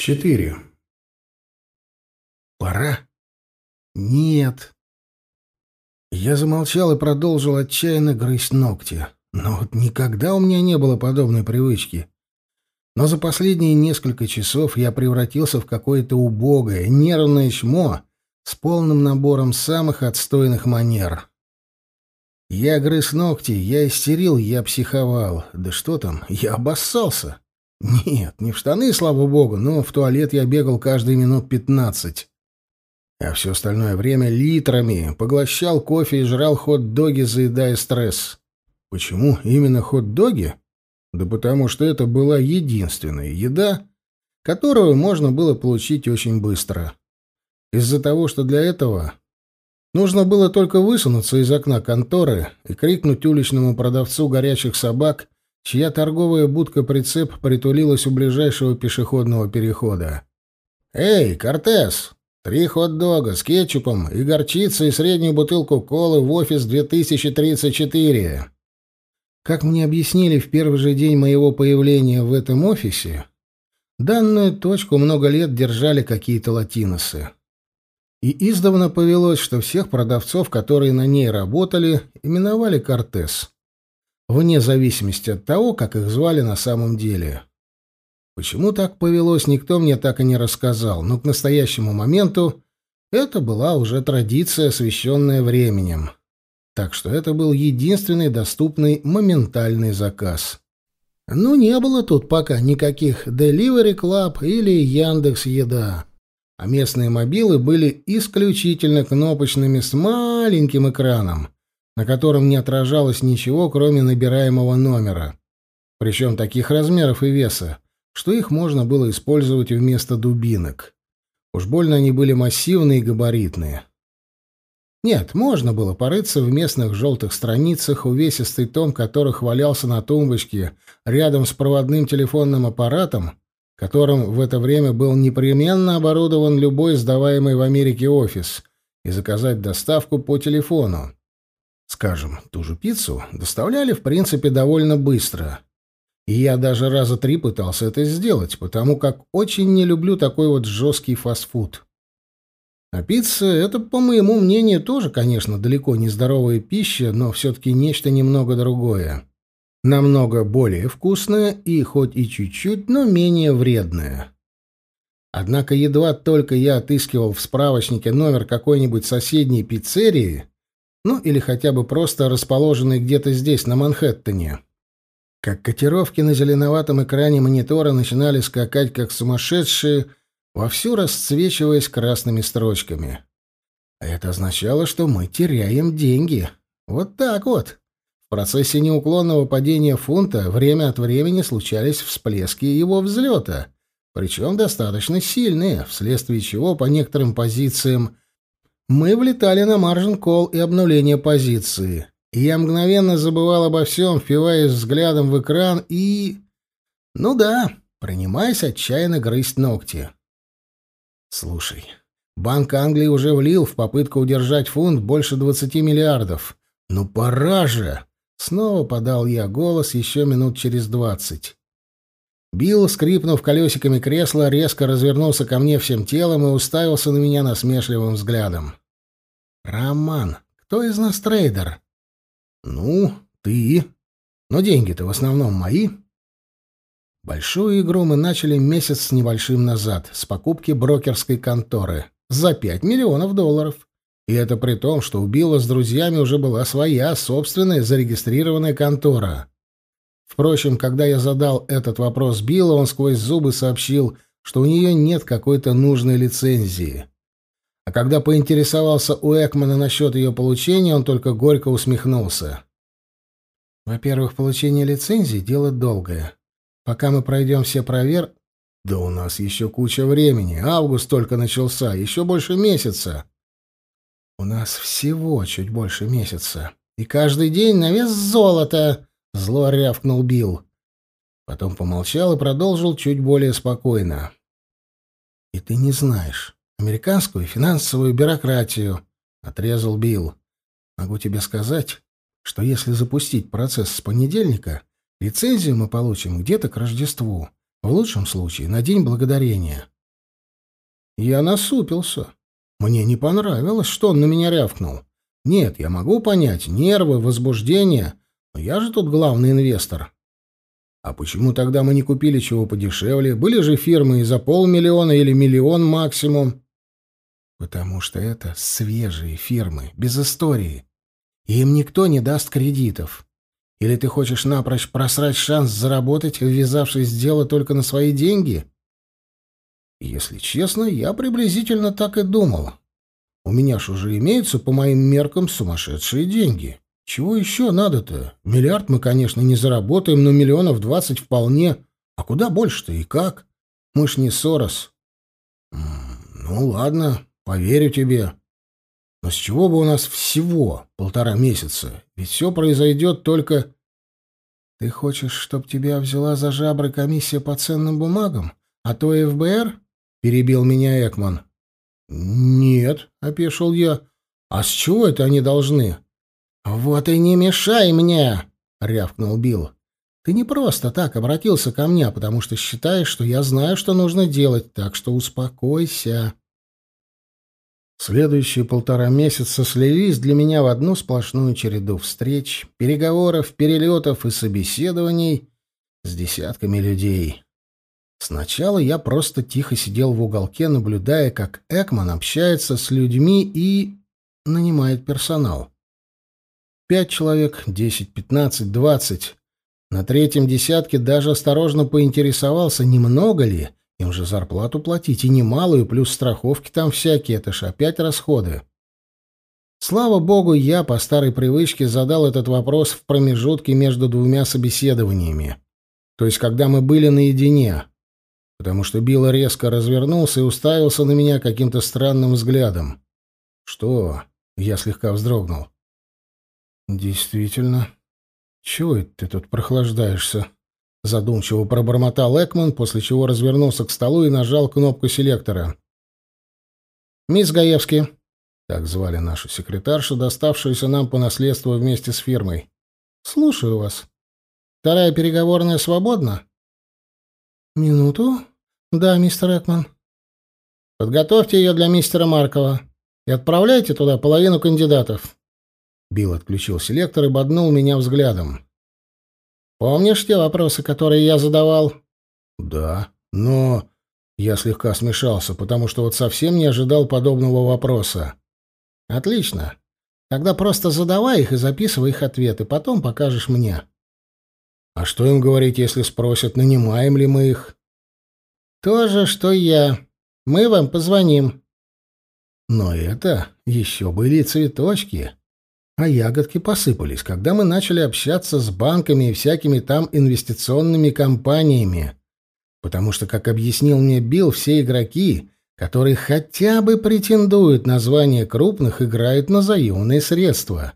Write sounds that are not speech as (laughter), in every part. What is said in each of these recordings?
Четыре. Пора? Нет. Я замолчал и продолжил отчаянно грызть ногти. Но вот никогда у меня не было подобной привычки. Но за последние несколько часов я превратился в какое-то убогое, нервное чмо с полным набором самых отстойных манер. Я грыз ногти, я истерил, я психовал. Да что там, я обоссался. Нет, не в штаны, слава богу, но в туалет я бегал каждые минут пятнадцать. А все остальное время литрами поглощал кофе и жрал хот-доги, заедая стресс. Почему именно хот-доги? Да потому что это была единственная еда, которую можно было получить очень быстро. Из-за того, что для этого нужно было только высунуться из окна конторы и крикнуть уличному продавцу горячих собак — чья торговая будка-прицеп притулилась у ближайшего пешеходного перехода. «Эй, Кортес! Три хот-дога с кетчупом и горчицей и среднюю бутылку колы в офис 2034!» Как мне объяснили в первый же день моего появления в этом офисе, данную точку много лет держали какие-то латиносы. И издавна повелось, что всех продавцов, которые на ней работали, именовали Кортес вне зависимости от того, как их звали на самом деле. Почему так повелось, никто мне так и не рассказал, но к настоящему моменту это была уже традиция, освещенная временем. Так что это был единственный доступный моментальный заказ. Ну, не было тут пока никаких Delivery Club или Яндекс Еда. А местные мобилы были исключительно кнопочными с маленьким экраном, на котором не отражалось ничего, кроме набираемого номера. Причем таких размеров и веса, что их можно было использовать вместо дубинок. Уж больно они были массивные и габаритные. Нет, можно было порыться в местных желтых страницах, увесистый том которых валялся на тумбочке рядом с проводным телефонным аппаратом, которым в это время был непременно оборудован любой сдаваемый в Америке офис, и заказать доставку по телефону. Скажем, ту же пиццу доставляли, в принципе, довольно быстро. И я даже раза три пытался это сделать, потому как очень не люблю такой вот жесткий фастфуд. А пицца — это, по моему мнению, тоже, конечно, далеко не здоровая пища, но все-таки нечто немного другое. Намного более вкусное и хоть и чуть-чуть, но менее вредное. Однако едва только я отыскивал в справочнике номер какой-нибудь соседней пиццерии, ну, или хотя бы просто расположенный где-то здесь, на Манхэттене. Как котировки на зеленоватом экране монитора начинали скакать, как сумасшедшие, вовсю расцвечиваясь красными строчками. А это означало, что мы теряем деньги. Вот так вот. В процессе неуклонного падения фунта время от времени случались всплески его взлета, причем достаточно сильные, вследствие чего по некоторым позициям мы влетали на маржин-колл и обнуление позиции. Я мгновенно забывал обо всем, впиваясь взглядом в экран и... Ну да, принимаясь отчаянно грызть ногти. Слушай, Банк Англии уже влил в попытку удержать фунт больше 20 миллиардов. Ну пора же! Снова подал я голос еще минут через двадцать. Билл, скрипнув колесиками кресла, резко развернулся ко мне всем телом и уставился на меня насмешливым взглядом. «Роман, кто из нас трейдер?» «Ну, ты. Но деньги-то в основном мои». Большую игру мы начали месяц с небольшим назад, с покупки брокерской конторы. За пять миллионов долларов. И это при том, что у Билла с друзьями уже была своя, собственная, зарегистрированная контора. Впрочем, когда я задал этот вопрос Биллу, он сквозь зубы сообщил, что у нее нет какой-то нужной лицензии. А когда поинтересовался у Экмана насчет ее получения, он только горько усмехнулся. «Во-первых, получение лицензии — дело долгое. Пока мы пройдем все провер...» «Да у нас еще куча времени. Август только начался. Еще больше месяца». «У нас всего чуть больше месяца. И каждый день на вес золота!» — зло рявкнул Билл. Потом помолчал и продолжил чуть более спокойно. «И ты не знаешь, американскую финансовую бюрократию», — отрезал Билл. «Могу тебе сказать, что если запустить процесс с понедельника, лицензию мы получим где-то к Рождеству, В лучшем случае на День Благодарения. Я насупился. Мне не понравилось, что он на меня рявкнул. Нет, я могу понять, нервы, возбуждение, я же тут главный инвестор. А почему тогда мы не купили чего подешевле? Были же фирмы и за полмиллиона или миллион максимум. Потому что это свежие фирмы, без истории. И им никто не даст кредитов. Или ты хочешь напрочь просрать шанс заработать, ввязавшись в дело только на свои деньги? Если честно, я приблизительно так и думал. У меня ж уже имеются, по моим меркам, сумасшедшие деньги. Чего еще надо-то? Миллиард мы, конечно, не заработаем, но миллионов двадцать вполне. А куда больше-то и как? Мы ж не Сорос. Ну, ладно, поверю тебе. Но с чего бы у нас всего полтора месяца? Ведь все произойдет только... Ты хочешь, чтоб тебя взяла за жабры комиссия по ценным бумагам? А то ФБР? Перебил меня Экман. Нет, опешил я. А с чего это они должны? Вот и не мешай мне, рявкнул Билл. Ты не просто так обратился ко мне, потому что считаешь, что я знаю, что нужно делать, так что успокойся. Следующие полтора месяца слились для меня в одну сплошную череду встреч, переговоров, перелетов и собеседований с десятками людей. Сначала я просто тихо сидел в уголке, наблюдая, как Экман общается с людьми и нанимает персонал. Пять человек, десять, пятнадцать, двадцать. На третьем десятке даже осторожно поинтересовался, немного ли — им же зарплату платить, и немалую, плюс страховки там всякие, это ж опять расходы. Слава богу, я по старой привычке задал этот вопрос в промежутке между двумя собеседованиями. То есть, когда мы были наедине. Потому что Билл резко развернулся и уставился на меня каким-то странным взглядом. «Что?» — я слегка вздрогнул. «Действительно. Чего это ты тут прохлаждаешься?» Задумчиво пробормотал Экман, после чего развернулся к столу и нажал кнопку селектора. «Мисс Гаевский», — так звали нашу секретаршу, доставшуюся нам по наследству вместе с фирмой. «Слушаю вас. Вторая переговорная свободна?» «Минуту. Да, мистер Экман». «Подготовьте ее для мистера Маркова и отправляйте туда половину кандидатов». Билл отключил селектор и боднул меня взглядом. Помнишь те вопросы, которые я задавал? Да, но я слегка смешался, потому что вот совсем не ожидал подобного вопроса. Отлично. Тогда просто задавай их и записывай их ответы, потом покажешь мне. А что им говорить, если спросят, нанимаем ли мы их? То же, что я. Мы вам позвоним. Но это еще были цветочки а ягодки посыпались, когда мы начали общаться с банками и всякими там инвестиционными компаниями. Потому что, как объяснил мне Билл, все игроки, которые хотя бы претендуют на звание крупных, играют на заемные средства.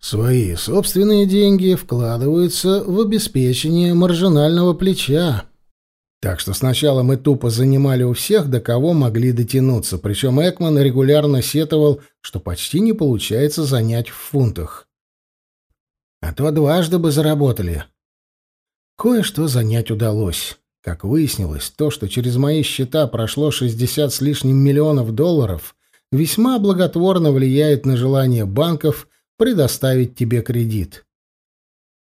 Свои собственные деньги вкладываются в обеспечение маржинального плеча. Так что сначала мы тупо занимали у всех, до кого могли дотянуться, причем Экман регулярно сетовал, что почти не получается занять в фунтах. А то дважды бы заработали. Кое-что занять удалось. Как выяснилось, то, что через мои счета прошло 60 с лишним миллионов долларов, весьма благотворно влияет на желание банков предоставить тебе кредит.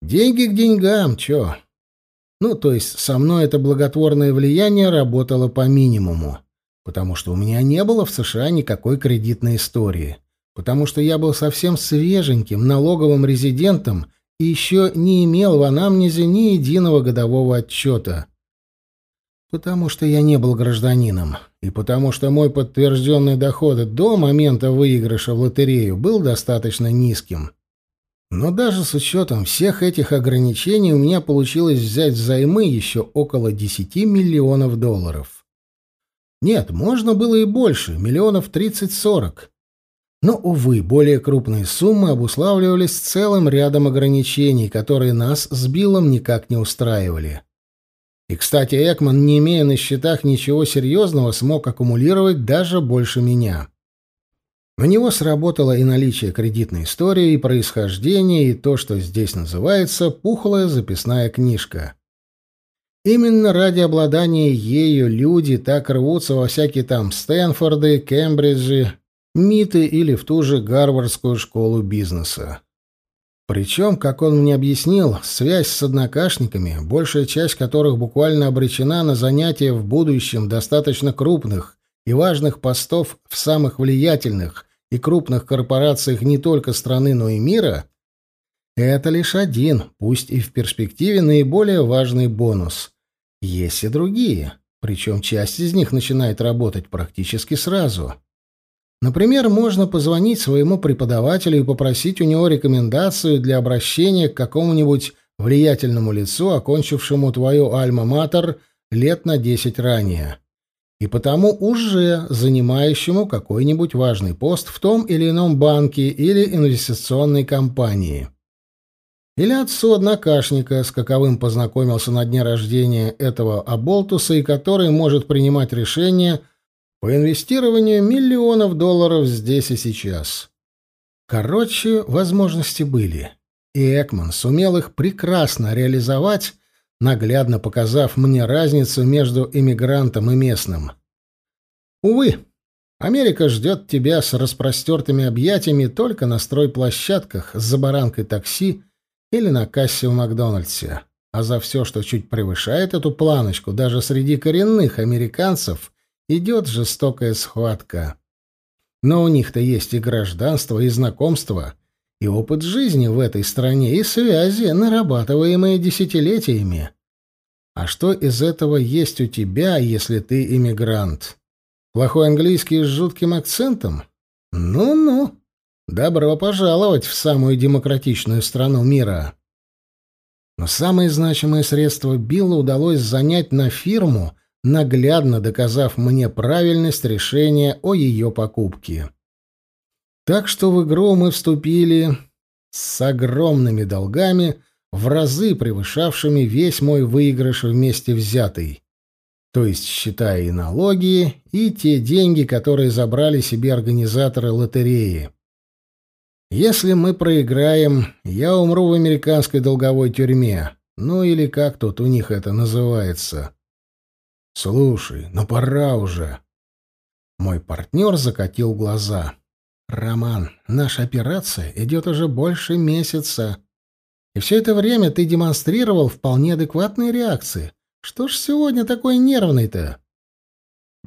Деньги к деньгам, чё? Ну, то есть со мной это благотворное влияние работало по минимуму, потому что у меня не было в США никакой кредитной истории, потому что я был совсем свеженьким налоговым резидентом и еще не имел в анамнезе ни единого годового отчета. Потому что я не был гражданином, и потому что мой подтвержденный доход до момента выигрыша в лотерею был достаточно низким. Но даже с учетом всех этих ограничений у меня получилось взять взаймы еще около 10 миллионов долларов. Нет, можно было и больше, миллионов 30-40. Но, увы, более крупные суммы обуславливались целым рядом ограничений, которые нас с Биллом никак не устраивали. И, кстати, Экман, не имея на счетах ничего серьезного, смог аккумулировать даже больше меня. На него сработало и наличие кредитной истории, и происхождение, и то, что здесь называется «пухлая записная книжка». Именно ради обладания ею люди так рвутся во всякие там Стэнфорды, Кембриджи, МИТы или в ту же Гарвардскую школу бизнеса. Причем, как он мне объяснил, связь с однокашниками, большая часть которых буквально обречена на занятия в будущем достаточно крупных и важных постов в самых влиятельных и крупных корпорациях не только страны, но и мира, это лишь один, пусть и в перспективе наиболее важный бонус. Есть и другие, причем часть из них начинает работать практически сразу. Например, можно позвонить своему преподавателю и попросить у него рекомендацию для обращения к какому-нибудь влиятельному лицу, окончившему твою альма-матер лет на десять ранее, и потому уже занимающему какой-нибудь важный пост в том или ином банке или инвестиционной компании. Или отцу однокашника, с каковым познакомился на дне рождения этого оболтуса и который может принимать решения по инвестированию миллионов долларов здесь и сейчас. Короче, возможности были. И Экман сумел их прекрасно реализовать, наглядно показав мне разницу между иммигрантом и местным. Увы, Америка ждет тебя с распростертыми объятиями только на стройплощадках с забаранкой такси или на кассе в Макдональдсе. А за все, что чуть превышает эту планочку, даже среди коренных американцев, идет жестокая схватка. Но у них-то есть и гражданство, и знакомство, и опыт жизни в этой стране, и связи, нарабатываемые десятилетиями. А что из этого есть у тебя, если ты иммигрант? Плохой английский с жутким акцентом? Ну-ну. Добро пожаловать в самую демократичную страну мира. Но самое значимое средство Биллу удалось занять на фирму, наглядно доказав мне правильность решения о ее покупке. Так что в игру мы вступили с огромными долгами, в разы превышавшими весь мой выигрыш вместе взятый. То есть, считая и налоги, и те деньги, которые забрали себе организаторы лотереи. Если мы проиграем, я умру в американской долговой тюрьме. Ну или как тут у них это называется. Слушай, ну пора уже. Мой партнер закатил глаза. Роман, наша операция идет уже больше месяца. И все это время ты демонстрировал вполне адекватные реакции. Что ж сегодня такой нервный-то?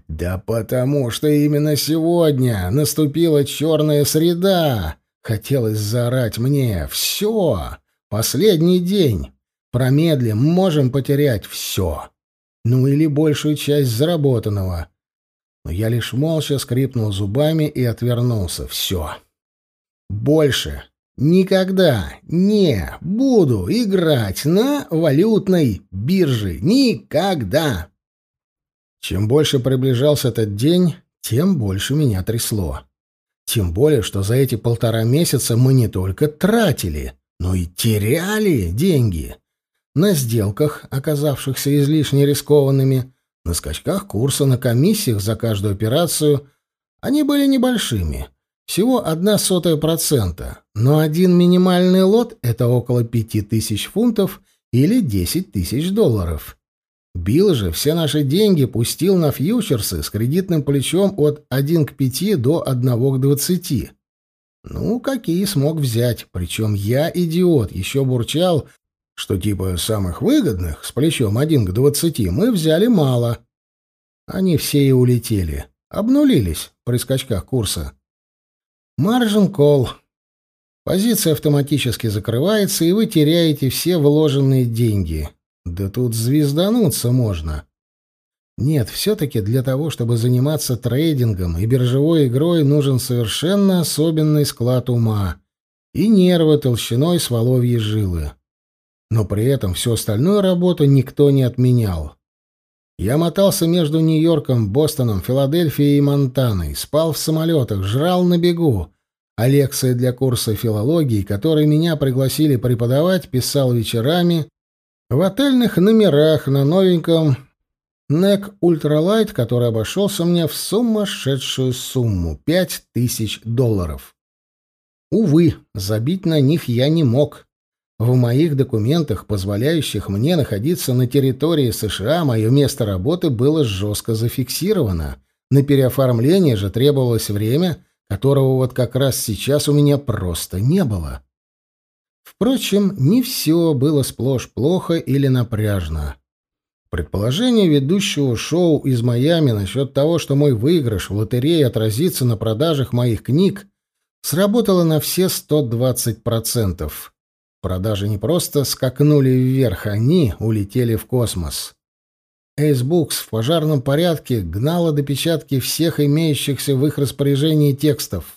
Да потому что именно сегодня наступила черная среда. Хотелось заорать мне «Все! Последний день! Промедлим, можем потерять все!» Ну или большую часть заработанного. Но я лишь молча скрипнул зубами и отвернулся. «Все! Больше никогда не буду играть на валютной бирже! Никогда!» Чем больше приближался этот день, тем больше меня трясло. Тем более, что за эти полтора месяца мы не только тратили, но и теряли деньги. На сделках, оказавшихся излишне рискованными, на скачках курса, на комиссиях за каждую операцию, они были небольшими, всего одна сотая процента, но один минимальный лот — это около пяти тысяч фунтов или десять тысяч долларов. Билл же все наши деньги пустил на фьючерсы с кредитным плечом от 1 к 5 до 1 к 20. Ну, какие смог взять. Причем я, идиот, еще бурчал, что типа самых выгодных с плечом 1 к 20 мы взяли мало. Они все и улетели. Обнулились при скачках курса. Маржин кол. Позиция автоматически закрывается, и вы теряете все вложенные деньги. Да тут звездануться можно. Нет, все-таки для того, чтобы заниматься трейдингом и биржевой игрой, нужен совершенно особенный склад ума и нервы толщиной с воловьей жилы. Но при этом всю остальную работу никто не отменял. Я мотался между Нью-Йорком, Бостоном, Филадельфией и Монтаной, спал в самолетах, жрал на бегу, а лекции для курса филологии, которые меня пригласили преподавать, писал вечерами в отельных номерах на новеньком NEC Ultralight, который обошелся мне в сумасшедшую сумму — пять тысяч долларов. Увы, забить на них я не мог. В моих документах, позволяющих мне находиться на территории США, мое место работы было жестко зафиксировано. На переоформление же требовалось время, которого вот как раз сейчас у меня просто не было. Впрочем, не все было сплошь плохо или напряжно. Предположение ведущего шоу из Майами насчет того, что мой выигрыш в лотерее отразится на продажах моих книг, сработало на все 120%. Продажи не просто скакнули вверх, они улетели в космос. Эйсбукс в пожарном порядке гнала допечатки всех имеющихся в их распоряжении текстов,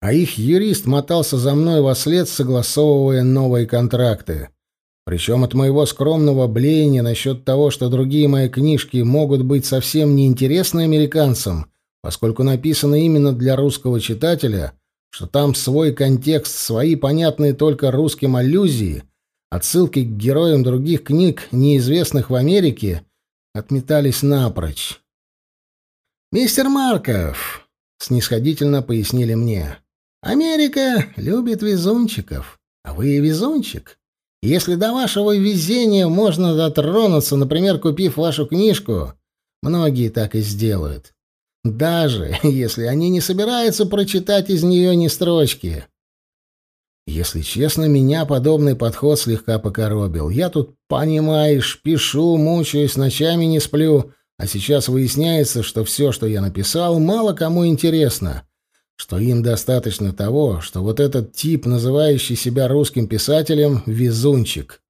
а их юрист мотался за мной во след, согласовывая новые контракты. Причем от моего скромного блеяния насчет того, что другие мои книжки могут быть совсем неинтересны американцам, поскольку написаны именно для русского читателя, что там свой контекст, свои понятные только русским аллюзии, отсылки к героям других книг, неизвестных в Америке, отметались напрочь. «Мистер Марков», — снисходительно пояснили мне, — «Америка любит везунчиков, а вы везунчик». Если до вашего везения можно дотронуться, например, купив вашу книжку, многие так и сделают. Даже (laughs) если они не собираются прочитать из нее ни строчки. Если честно, меня подобный подход слегка покоробил. Я тут, понимаешь, пишу, мучаюсь, ночами не сплю, а сейчас выясняется, что все, что я написал, мало кому интересно что им достаточно того, что вот этот тип, называющий себя русским писателем, везунчик.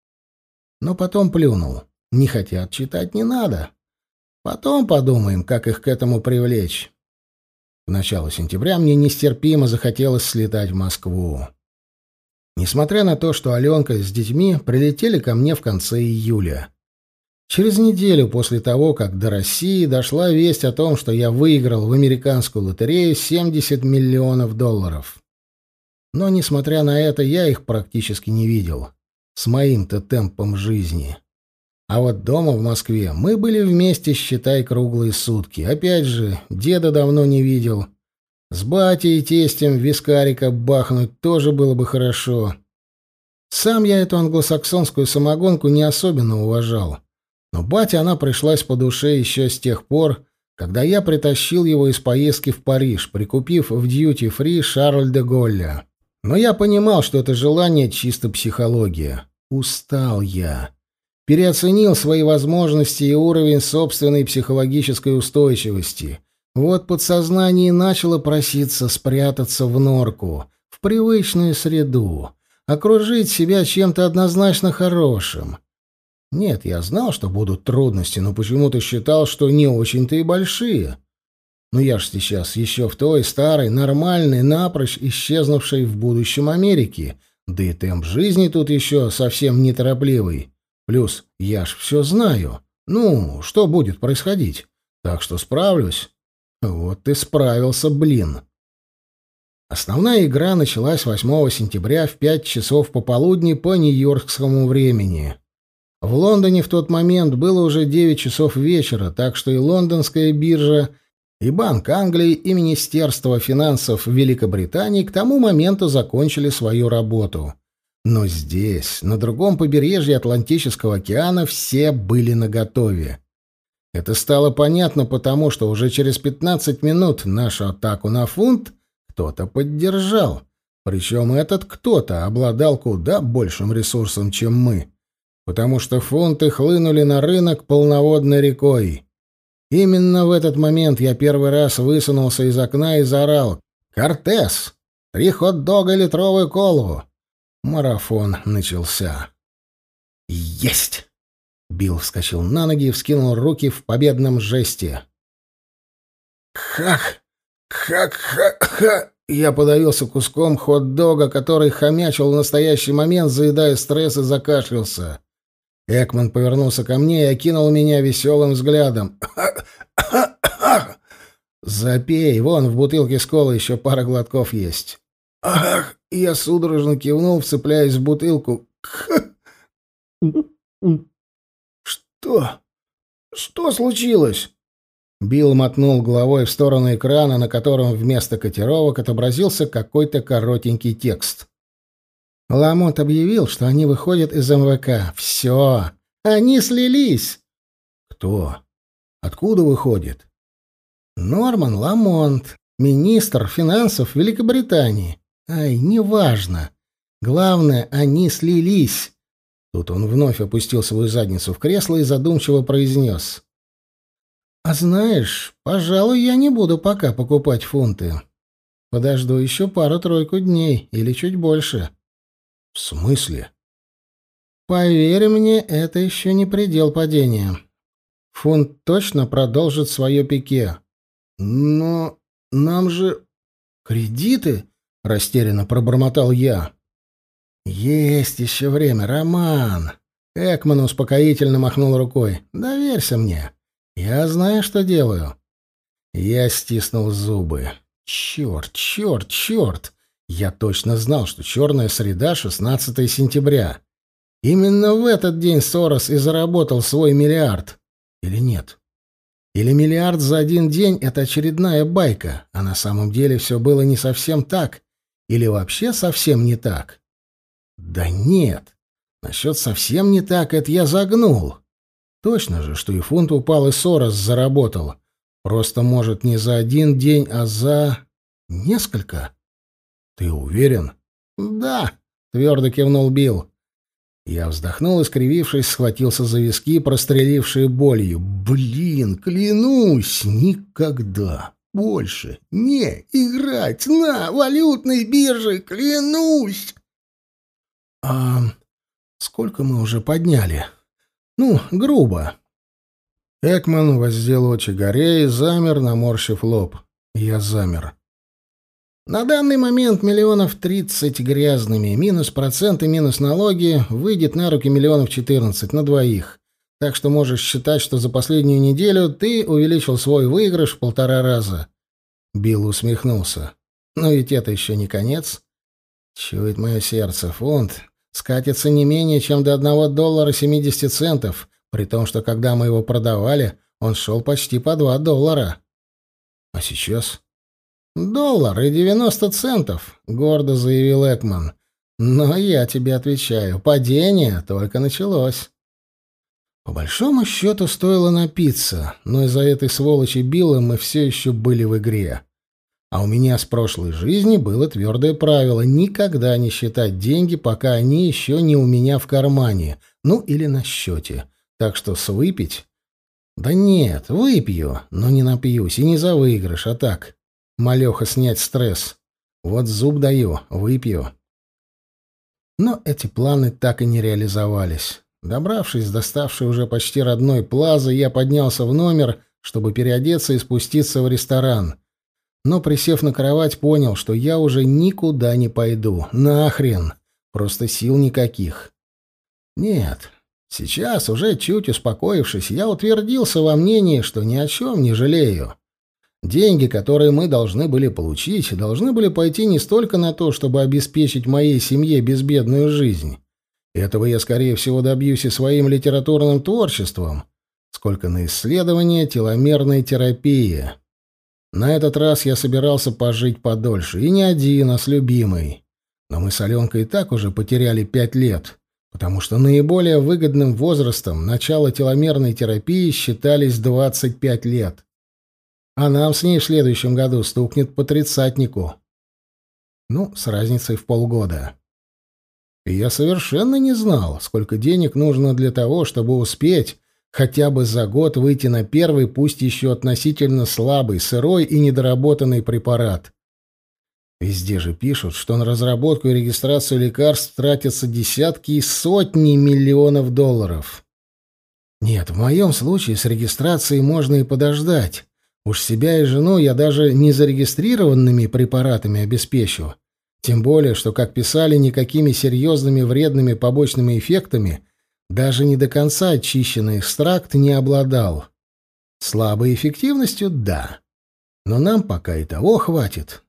Но потом плюнул. Не хотят читать, не надо. Потом подумаем, как их к этому привлечь. К началу сентября мне нестерпимо захотелось слетать в Москву. Несмотря на то, что Аленка с детьми прилетели ко мне в конце июля. Через неделю после того, как до России дошла весть о том, что я выиграл в американскую лотерею 70 миллионов долларов. Но, несмотря на это, я их практически не видел. С моим-то темпом жизни. А вот дома в Москве мы были вместе, считай, круглые сутки. Опять же, деда давно не видел. С батей и тестем вискарика бахнуть тоже было бы хорошо. Сам я эту англосаксонскую самогонку не особенно уважал. Но бате она пришлась по душе еще с тех пор, когда я притащил его из поездки в Париж, прикупив в дьюти-фри Шарль де Голля. Но я понимал, что это желание чисто психология. Устал я. Переоценил свои возможности и уровень собственной психологической устойчивости. Вот подсознание начало проситься спрятаться в норку, в привычную среду, окружить себя чем-то однозначно хорошим — нет, я знал, что будут трудности, но почему-то считал, что не очень-то и большие. Но я ж сейчас еще в той старой, нормальной, напрочь исчезнувшей в будущем Америке, да и темп жизни тут еще совсем неторопливый. Плюс я ж все знаю. Ну, что будет происходить? Так что справлюсь. Вот ты справился, блин. Основная игра началась 8 сентября в 5 часов пополудни по нью-йоркскому времени. В Лондоне в тот момент было уже 9 часов вечера, так что и лондонская биржа, и Банк Англии, и Министерство финансов Великобритании к тому моменту закончили свою работу. Но здесь, на другом побережье Атлантического океана, все были наготове. Это стало понятно потому, что уже через 15 минут нашу атаку на фунт кто-то поддержал. Причем этот кто-то обладал куда большим ресурсом, чем мы потому что фунты хлынули на рынок полноводной рекой. Именно в этот момент я первый раз высунулся из окна и заорал «Кортес! Три хот-дога литровую колу!» Марафон начался. «Есть!» Билл вскочил на ноги и вскинул руки в победном жесте. «Хах! Хах-ха-ха!» Я подавился куском хот-дога, который хомячил в настоящий момент, заедая стресс и закашлялся. Экман повернулся ко мне и окинул меня веселым взглядом. «Запей, вон в бутылке с колой еще пара глотков есть». «Ах!» — я судорожно кивнул, вцепляясь в бутылку. «Что? Что случилось?» Билл мотнул головой в сторону экрана, на котором вместо котировок отобразился какой-то коротенький текст. Ламонт объявил, что они выходят из МВК. Все. Они слились. Кто? Откуда выходит? Норман Ламонт, министр финансов Великобритании. Ай, неважно. Главное, они слились. Тут он вновь опустил свою задницу в кресло и задумчиво произнес. «А знаешь, пожалуй, я не буду пока покупать фунты. Подожду еще пару-тройку дней или чуть больше». «В смысле?» «Поверь мне, это еще не предел падения. Фунт точно продолжит свое пике». «Но нам же...» «Кредиты?» — растерянно пробормотал я. «Есть еще время, Роман!» Экман успокоительно махнул рукой. «Доверься мне. Я знаю, что делаю». Я стиснул зубы. «Черт, черт, черт!» Я точно знал, что черная среда — 16 сентября. Именно в этот день Сорос и заработал свой миллиард. Или нет? Или миллиард за один день — это очередная байка, а на самом деле все было не совсем так? Или вообще совсем не так? Да нет. Насчет совсем не так, это я загнул. Точно же, что и фунт упал, и Сорос заработал. Просто, может, не за один день, а за... несколько. Ты уверен? Да, твердо кивнул Билл. Я вздохнул и, скривившись, схватился за виски, прострелившие болью. Блин, клянусь, никогда больше не играть на валютной бирже, клянусь! «А сколько мы уже подняли?» «Ну, грубо». Экман воздел очи горе и замер, наморщив лоб. Я замер. На данный момент миллионов тридцать грязными, минус проценты, минус налоги, выйдет на руки миллионов четырнадцать на двоих. Так что можешь считать, что за последнюю неделю ты увеличил свой выигрыш в полтора раза. Билл усмехнулся. Но ведь это еще не конец. Чует мое сердце, фонд скатится не менее чем до одного доллара семидесяти центов, при том, что когда мы его продавали, он шел почти по два доллара. А сейчас? «Доллар и девяносто центов», — гордо заявил Экман. «Но я тебе отвечаю, падение только началось». По большому счету стоило напиться, но из-за этой сволочи Билла мы все еще были в игре. А у меня с прошлой жизни было твердое правило никогда не считать деньги, пока они еще не у меня в кармане, ну или на счете. Так что с выпить... Да нет, выпью, но не напьюсь, и не за выигрыш, а так. Малеха снять стресс. Вот зуб даю, выпью. Но эти планы так и не реализовались. Добравшись до ставшей уже почти родной плазы, я поднялся в номер, чтобы переодеться и спуститься в ресторан — но, присев на кровать, понял, что я уже никуда не пойду. Нахрен! Просто сил никаких. Нет, сейчас, уже чуть успокоившись, я утвердился во мнении, что ни о чем не жалею. Деньги, которые мы должны были получить, должны были пойти не столько на то, чтобы обеспечить моей семье безбедную жизнь. Этого я, скорее всего, добьюсь и своим литературным творчеством, сколько на исследование теломерной терапии. На этот раз я собирался пожить подольше, и не один, а с любимой. Но мы с Аленкой и так уже потеряли пять лет, потому что наиболее выгодным возрастом начала теломерной терапии считались 25 лет. А нам с ней в следующем году стукнет по тридцатнику. Ну, с разницей в полгода. И я совершенно не знал, сколько денег нужно для того, чтобы успеть хотя бы за год выйти на первый, пусть еще относительно слабый, сырой и недоработанный препарат. Везде же пишут, что на разработку и регистрацию лекарств тратятся десятки и сотни миллионов долларов. Нет, в моем случае с регистрацией можно и подождать. Уж себя и жену я даже не зарегистрированными препаратами обеспечу. Тем более, что, как писали, никакими серьезными вредными побочными эффектами даже не до конца очищенный экстракт не обладал. Слабой эффективностью — да. Но нам пока и того хватит.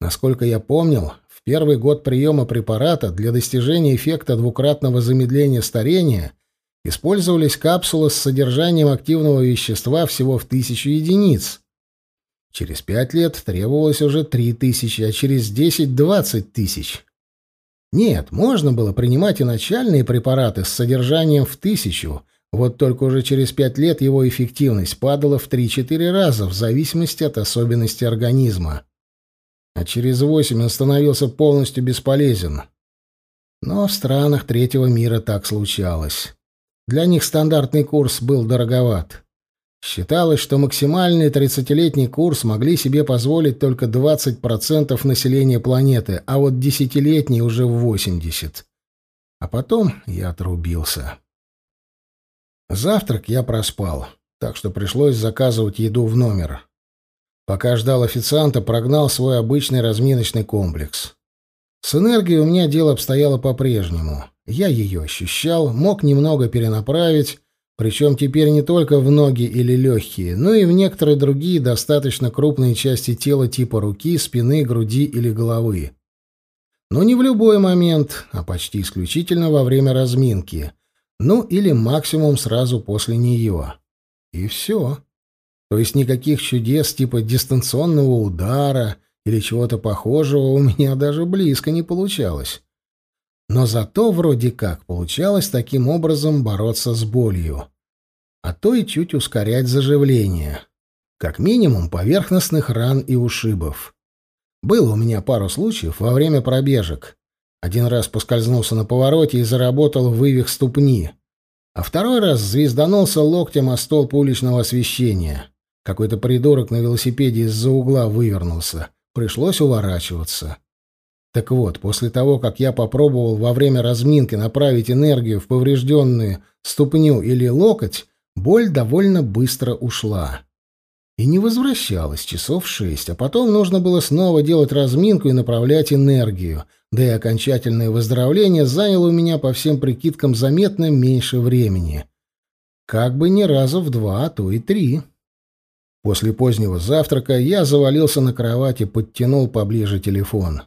Насколько я помнил, в первый год приема препарата для достижения эффекта двукратного замедления старения использовались капсулы с содержанием активного вещества всего в тысячу единиц. Через пять лет требовалось уже три тысячи, а через десять — двадцать тысяч. Нет, можно было принимать и начальные препараты с содержанием в тысячу, вот только уже через пять лет его эффективность падала в 3-4 раза в зависимости от особенностей организма. А через восемь он становился полностью бесполезен. Но в странах третьего мира так случалось. Для них стандартный курс был дороговат. Считалось, что максимальный 30-летний курс могли себе позволить только 20% населения планеты, а вот десятилетний уже в 80%. А потом я отрубился. Завтрак я проспал, так что пришлось заказывать еду в номер. Пока ждал официанта, прогнал свой обычный разминочный комплекс. С энергией у меня дело обстояло по-прежнему. Я ее ощущал, мог немного перенаправить, причем теперь не только в ноги или легкие, но и в некоторые другие достаточно крупные части тела типа руки, спины, груди или головы. Но не в любой момент, а почти исключительно во время разминки. Ну или максимум сразу после нее. И все. То есть никаких чудес типа дистанционного удара или чего-то похожего у меня даже близко не получалось. Но зато вроде как получалось таким образом бороться с болью. А то и чуть ускорять заживление. Как минимум поверхностных ран и ушибов. Было у меня пару случаев во время пробежек. Один раз поскользнулся на повороте и заработал вывих ступни. А второй раз звезданулся локтем о столб уличного освещения. Какой-то придурок на велосипеде из-за угла вывернулся. Пришлось уворачиваться. Так вот, после того, как я попробовал во время разминки направить энергию в поврежденную ступню или локоть, боль довольно быстро ушла. И не возвращалась часов шесть, а потом нужно было снова делать разминку и направлять энергию, да и окончательное выздоровление заняло у меня по всем прикидкам заметно меньше времени. Как бы не раза в два, а то и три. После позднего завтрака я завалился на кровать и подтянул поближе телефон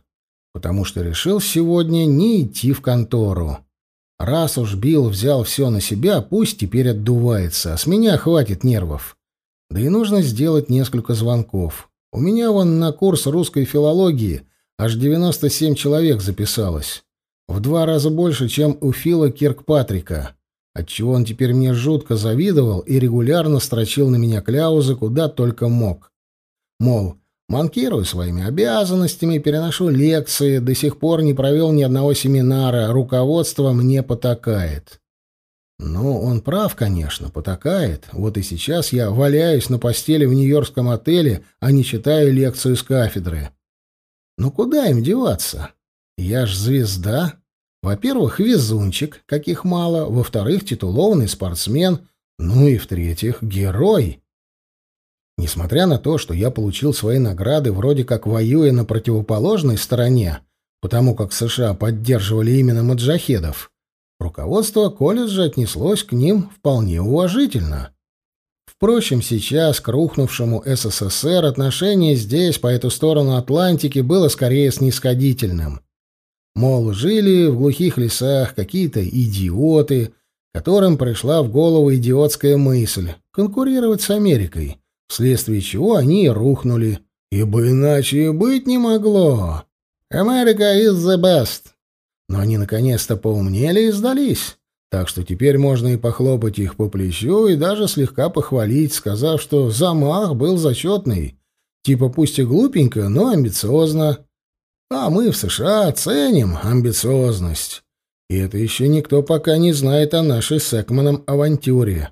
потому что решил сегодня не идти в контору. Раз уж Билл взял все на себя, пусть теперь отдувается, а с меня хватит нервов. Да и нужно сделать несколько звонков. У меня вон на курс русской филологии аж 97 человек записалось. В два раза больше, чем у Фила Киркпатрика, отчего он теперь мне жутко завидовал и регулярно строчил на меня кляузы куда только мог. Мол, Манкирую своими обязанностями, переношу лекции, до сих пор не провел ни одного семинара, руководство мне потакает. Ну, он прав, конечно, потакает. Вот и сейчас я валяюсь на постели в нью-йоркском отеле, а не читаю лекцию с кафедры. Ну куда им деваться? Я ж звезда. Во-первых, везунчик, каких мало. Во-вторых, титулованный спортсмен. Ну и в-третьих, герой. Несмотря на то, что я получил свои награды вроде как воюя на противоположной стороне, потому как США поддерживали именно маджахедов, руководство колледжа отнеслось к ним вполне уважительно. Впрочем, сейчас к рухнувшему СССР отношение здесь, по эту сторону Атлантики, было скорее снисходительным. Мол, жили в глухих лесах какие-то идиоты, которым пришла в голову идиотская мысль — конкурировать с Америкой — вследствие чего они и рухнули. Ибо иначе и быть не могло. America is the best. Но они наконец-то поумнели и сдались. Так что теперь можно и похлопать их по плечу, и даже слегка похвалить, сказав, что замах был зачетный. Типа пусть и глупенько, но амбициозно. А мы в США ценим амбициозность. И это еще никто пока не знает о нашей с Экманом авантюре.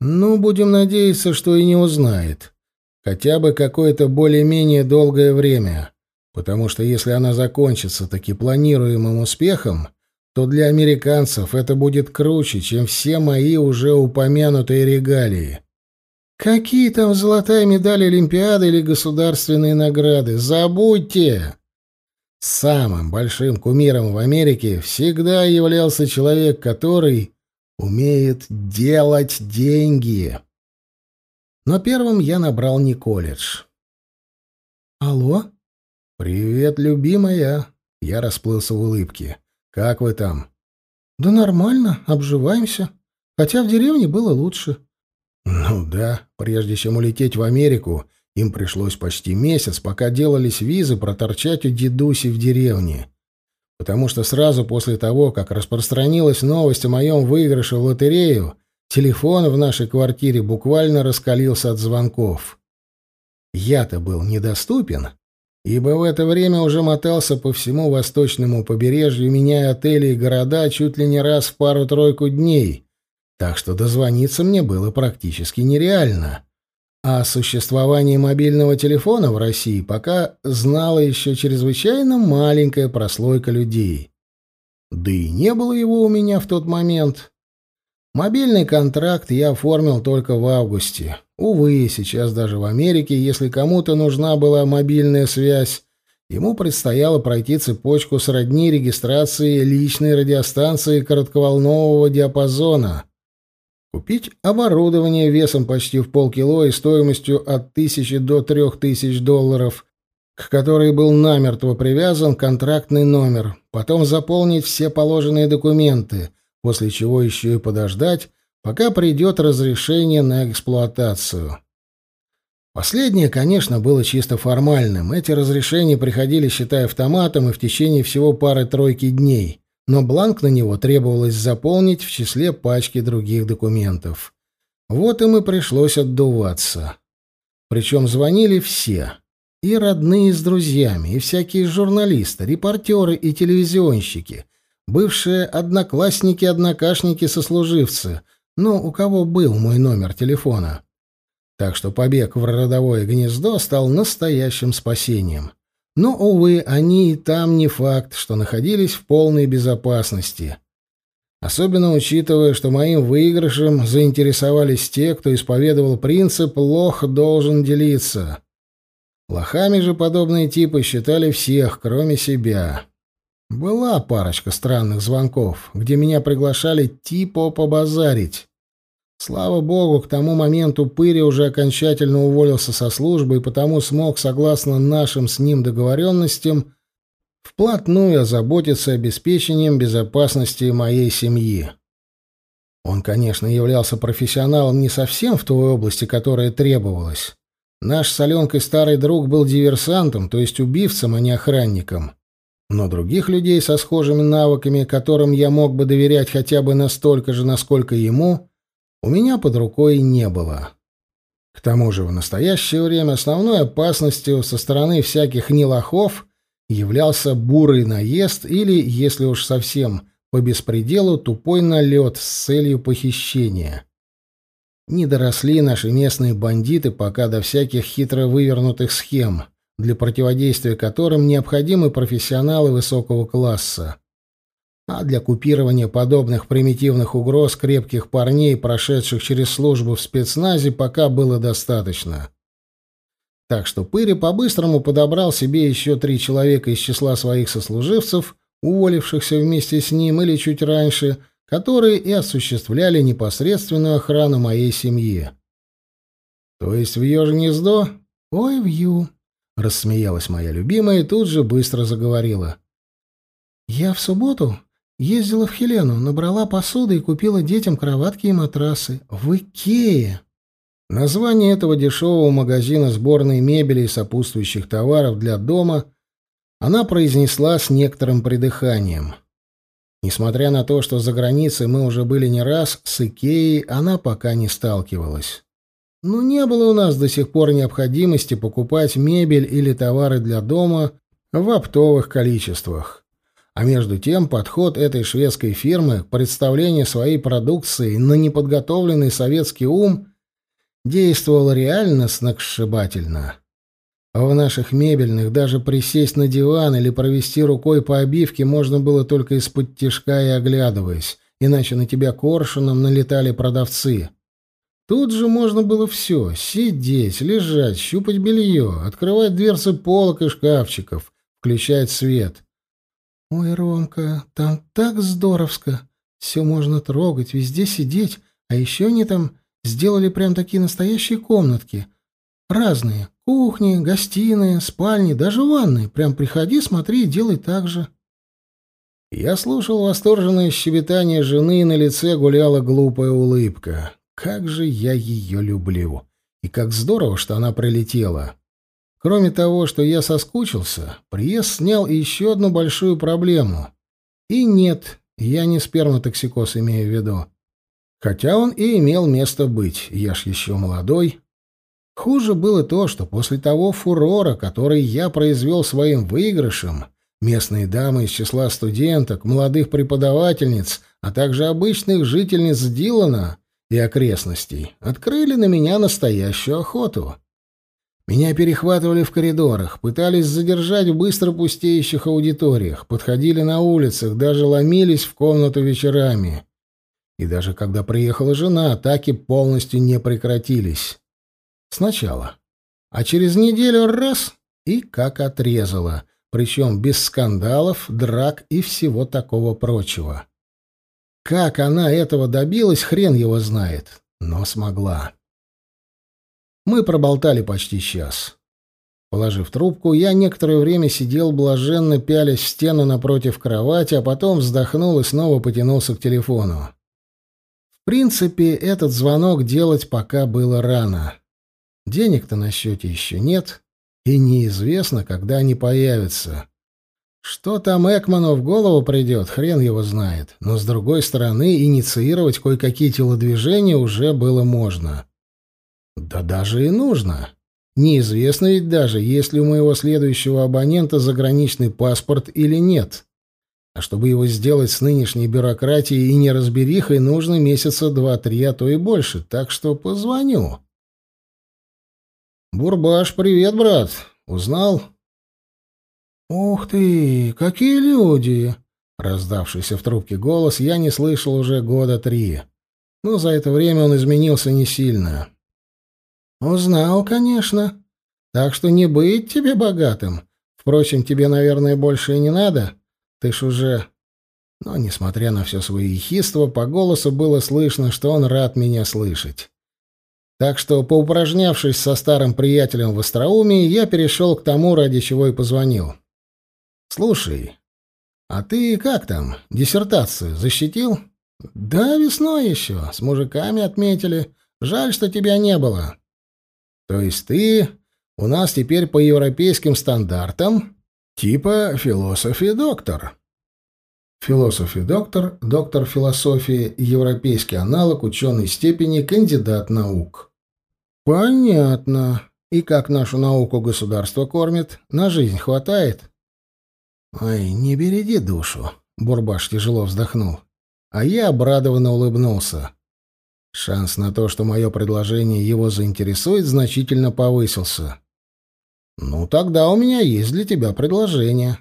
Ну, будем надеяться, что и не узнает. Хотя бы какое-то более-менее долгое время. Потому что если она закончится таки планируемым успехом, то для американцев это будет круче, чем все мои уже упомянутые регалии. Какие там золотая медаль Олимпиады или государственные награды? Забудьте! Самым большим кумиром в Америке всегда являлся человек, который умеет делать деньги. Но первым я набрал не колледж. «Алло?» «Привет, любимая!» Я расплылся в улыбке. «Как вы там?» «Да нормально, обживаемся. Хотя в деревне было лучше». «Ну да, прежде чем улететь в Америку, им пришлось почти месяц, пока делались визы, проторчать у дедуси в деревне. Потому что сразу после того, как распространилась новость о моем выигрыше в лотерею, телефон в нашей квартире буквально раскалился от звонков. Я-то был недоступен, ибо в это время уже мотался по всему восточному побережью, меняя отели и города чуть ли не раз в пару-тройку дней, так что дозвониться мне было практически нереально. О существовании мобильного телефона в России пока знала еще чрезвычайно маленькая прослойка людей. Да и не было его у меня в тот момент. Мобильный контракт я оформил только в августе. Увы, сейчас даже в Америке, если кому-то нужна была мобильная связь, ему предстояло пройти цепочку сродни регистрации личной радиостанции коротковолнового диапазона — Купить оборудование весом почти в полкило и стоимостью от тысячи до трех тысяч долларов, к которой был намертво привязан контрактный номер, потом заполнить все положенные документы, после чего еще и подождать, пока придет разрешение на эксплуатацию. Последнее, конечно, было чисто формальным. Эти разрешения приходили, считая автоматом, и в течение всего пары-тройки дней но бланк на него требовалось заполнить в числе пачки других документов. Вот им и пришлось отдуваться. Причем звонили все. И родные с друзьями, и всякие журналисты, репортеры и телевизионщики, бывшие одноклассники-однокашники-сослуживцы, ну, у кого был мой номер телефона. Так что побег в родовое гнездо стал настоящим спасением. Но, увы, они и там не факт, что находились в полной безопасности. Особенно учитывая, что моим выигрышем заинтересовались те, кто исповедовал принцип «лох должен делиться». Лохами же подобные типы считали всех, кроме себя. Была парочка странных звонков, где меня приглашали типа побазарить. Слава богу, к тому моменту Пыри уже окончательно уволился со службы и потому смог, согласно нашим с ним договоренностям, вплотную озаботиться обеспечением безопасности моей семьи. Он, конечно, являлся профессионалом не совсем в той области, которая требовалась. Наш с Аленкой старый друг был диверсантом, то есть убивцем, а не охранником. Но других людей со схожими навыками, которым я мог бы доверять хотя бы настолько же, насколько ему, у меня под рукой не было. К тому же в настоящее время основной опасностью со стороны всяких нелохов являлся бурый наезд или, если уж совсем по беспределу, тупой налет с целью похищения. Не доросли наши местные бандиты пока до всяких хитро вывернутых схем, для противодействия которым необходимы профессионалы высокого класса а для купирования подобных примитивных угроз крепких парней, прошедших через службу в спецназе, пока было достаточно. Так что Пыри по-быстрому подобрал себе еще три человека из числа своих сослуживцев, уволившихся вместе с ним или чуть раньше, которые и осуществляли непосредственную охрану моей семьи. То есть в ее гнездо? Ой, в ю. Рассмеялась моя любимая и тут же быстро заговорила. Я в субботу Ездила в Хелену, набрала посуды и купила детям кроватки и матрасы. В Икее. Название этого дешевого магазина сборной мебели и сопутствующих товаров для дома она произнесла с некоторым придыханием. Несмотря на то, что за границей мы уже были не раз, с Икеей она пока не сталкивалась. Но не было у нас до сих пор необходимости покупать мебель или товары для дома в оптовых количествах. А между тем подход этой шведской фирмы к представлению своей продукции на неподготовленный советский ум действовал реально сногсшибательно. В наших мебельных даже присесть на диван или провести рукой по обивке можно было только из-под тишка и оглядываясь, иначе на тебя коршуном налетали продавцы. Тут же можно было все — сидеть, лежать, щупать белье, открывать дверцы полок и шкафчиков, включать свет — «Ой, Ромка, там так здоровско! Все можно трогать, везде сидеть, а еще они там сделали прям такие настоящие комнатки. Разные. Кухни, гостиные, спальни, даже ванны. Прям приходи, смотри и делай так же». Я слушал восторженное щебетание жены, и на лице гуляла глупая улыбка. Как же я ее люблю! И как здорово, что она прилетела! Кроме того, что я соскучился, приезд снял еще одну большую проблему. И нет, я не сперматоксикоз имею в виду. Хотя он и имел место быть, я ж еще молодой. Хуже было то, что после того фурора, который я произвел своим выигрышем, местные дамы из числа студенток, молодых преподавательниц, а также обычных жительниц Дилана и окрестностей, открыли на меня настоящую охоту. Меня перехватывали в коридорах, пытались задержать в быстро пустеющих аудиториях, подходили на улицах, даже ломились в комнату вечерами. И даже когда приехала жена, атаки полностью не прекратились. Сначала. А через неделю раз — и как отрезала, причем без скандалов, драк и всего такого прочего. Как она этого добилась, хрен его знает, но смогла. Мы проболтали почти час. Положив трубку, я некоторое время сидел блаженно, пялясь в стену напротив кровати, а потом вздохнул и снова потянулся к телефону. В принципе, этот звонок делать пока было рано. Денег-то на счете еще нет, и неизвестно, когда они появятся. Что там Экману в голову придет, хрен его знает. Но, с другой стороны, инициировать кое-какие телодвижения уже было можно. Да даже и нужно. Неизвестно ведь даже, есть ли у моего следующего абонента заграничный паспорт или нет. А чтобы его сделать с нынешней бюрократией и неразберихой, нужно месяца два-три, а то и больше, так что позвоню. «Бурбаш, привет, брат. Узнал?» «Ух ты, какие люди!» Раздавшийся в трубке голос я не слышал уже года три. Но за это время он изменился не сильно. «Узнал, конечно. Так что не быть тебе богатым. Впрочем, тебе, наверное, больше и не надо. Ты ж уже...» Но, несмотря на все свое ехидство, по голосу было слышно, что он рад меня слышать. Так что, поупражнявшись со старым приятелем в остроумии, я перешел к тому, ради чего и позвонил. «Слушай, а ты как там, диссертацию защитил?» «Да, весной еще. С мужиками отметили. Жаль, что тебя не было». «То есть ты у нас теперь по европейским стандартам типа философии-доктор?» Философии-доктор, доктор философии, европейский аналог ученой степени, кандидат наук. Понятно. И как нашу науку государство кормит? На жизнь хватает? Ой, не береги душу, Бурбаш тяжело вздохнул. А я обрадованно улыбнулся. Шанс на то, что мое предложение его заинтересует, значительно повысился. «Ну, тогда у меня есть для тебя предложение».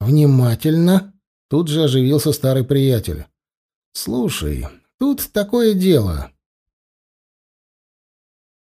«Внимательно!» — тут же оживился старый приятель. «Слушай, тут такое дело.